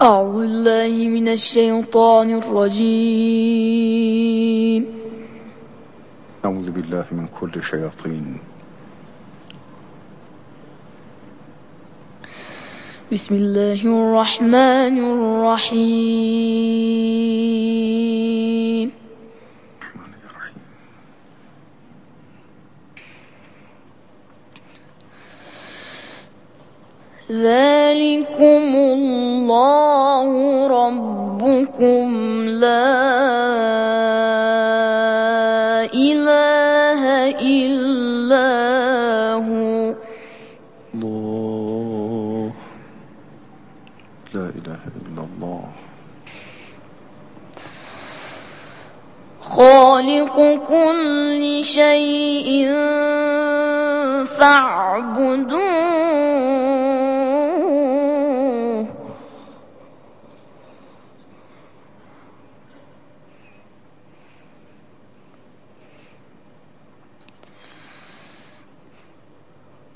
أعوذ بالله من الشيطان الرجيم. أعوذ بالله من كل شياطين. بسم الله الرحمن الرحيم. الرحمن الرحيم ذلكم الله ربكم لا إله إلا هو. الله لا إله إلا الله. خالق كل شيء فاعبدوه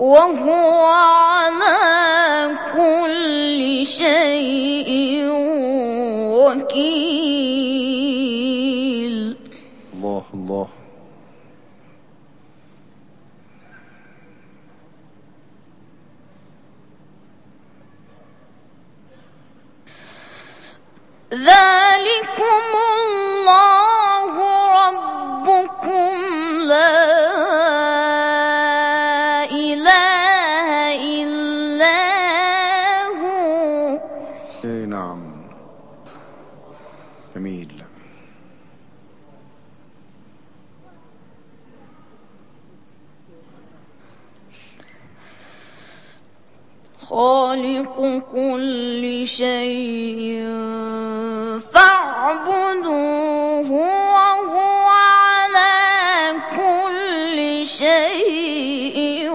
وهو على كل شيء وكيل. الله الله. ذلكم جميل. خالق كل شيء فاعبدوه وهو على كل شيء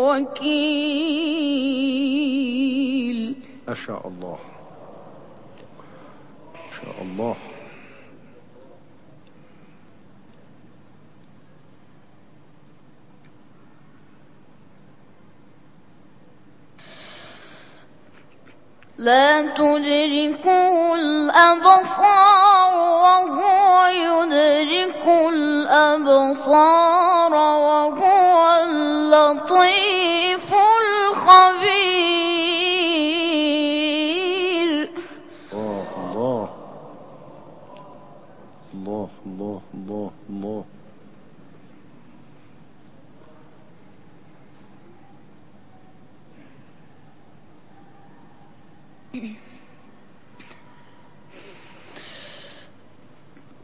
وكيل. ما شاء الله. الله. لا تدركه الأبصار وهو يدرك الأبصار.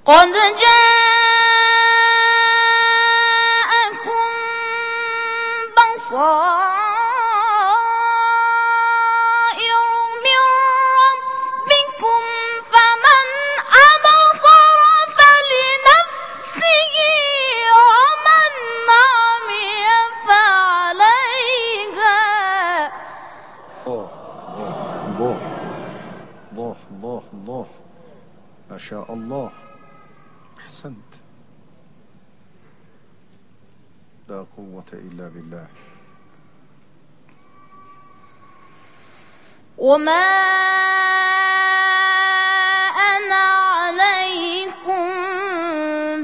قد جاءكم الله الله. ما شاء الله. أحسنت. لا قوة إلا بالله. وما أنا عليكم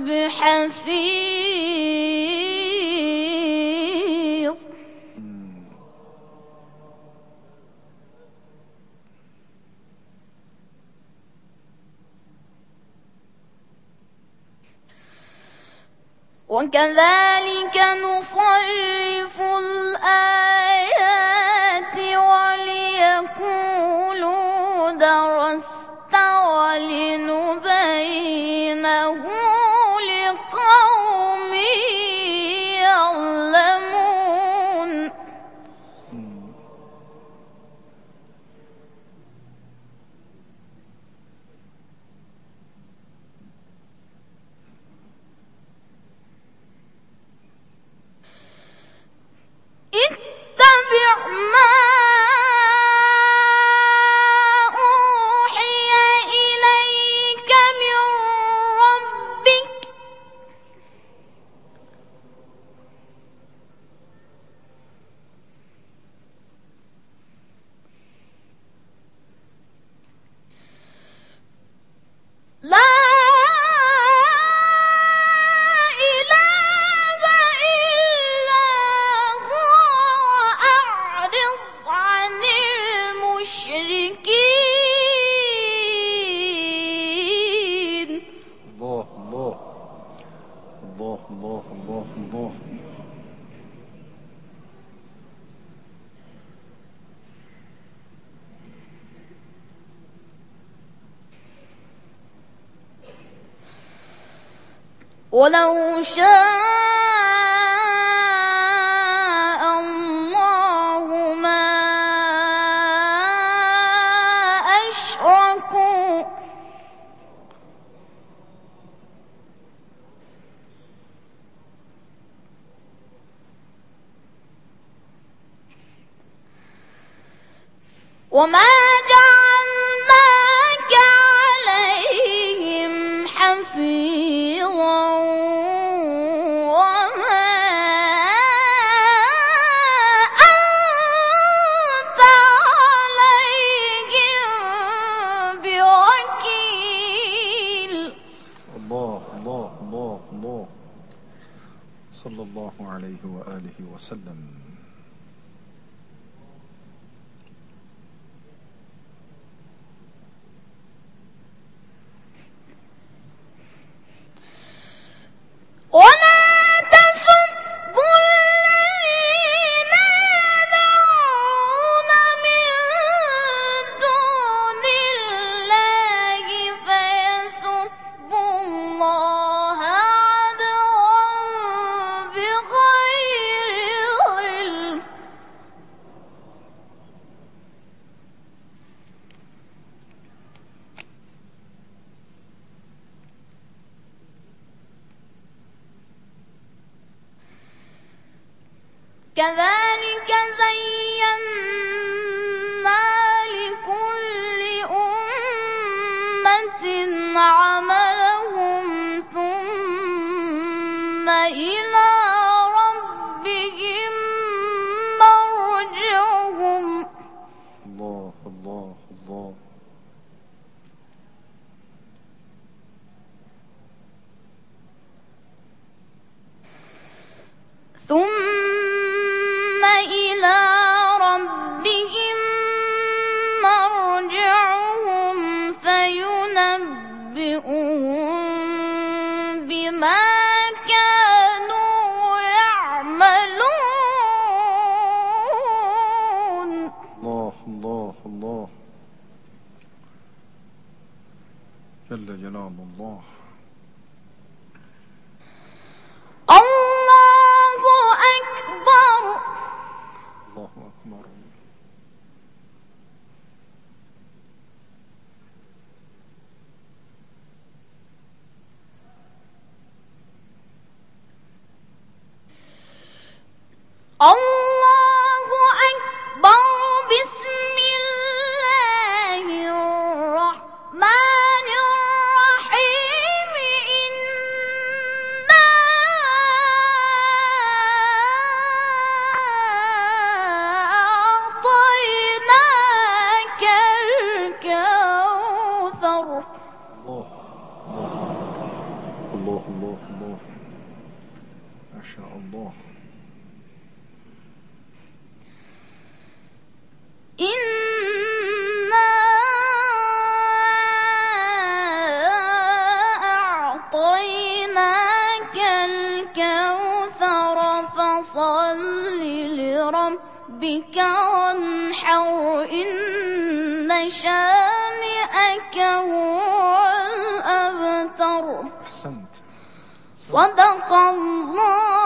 بحفيظ وكذلك نصرف الآيات الله. الله الله الله الله. ولو شاء وما جعلناك عليهم حفيظا وما أنت عليهم بوكيل. الله الله الله الله. صلى الله عليه وآله وسلم. كذلك زينا جلال الله. الله. ما شاء الله. إنا أعطيناك الكوثر فصل وانحر إن شانئك هو صدق الله.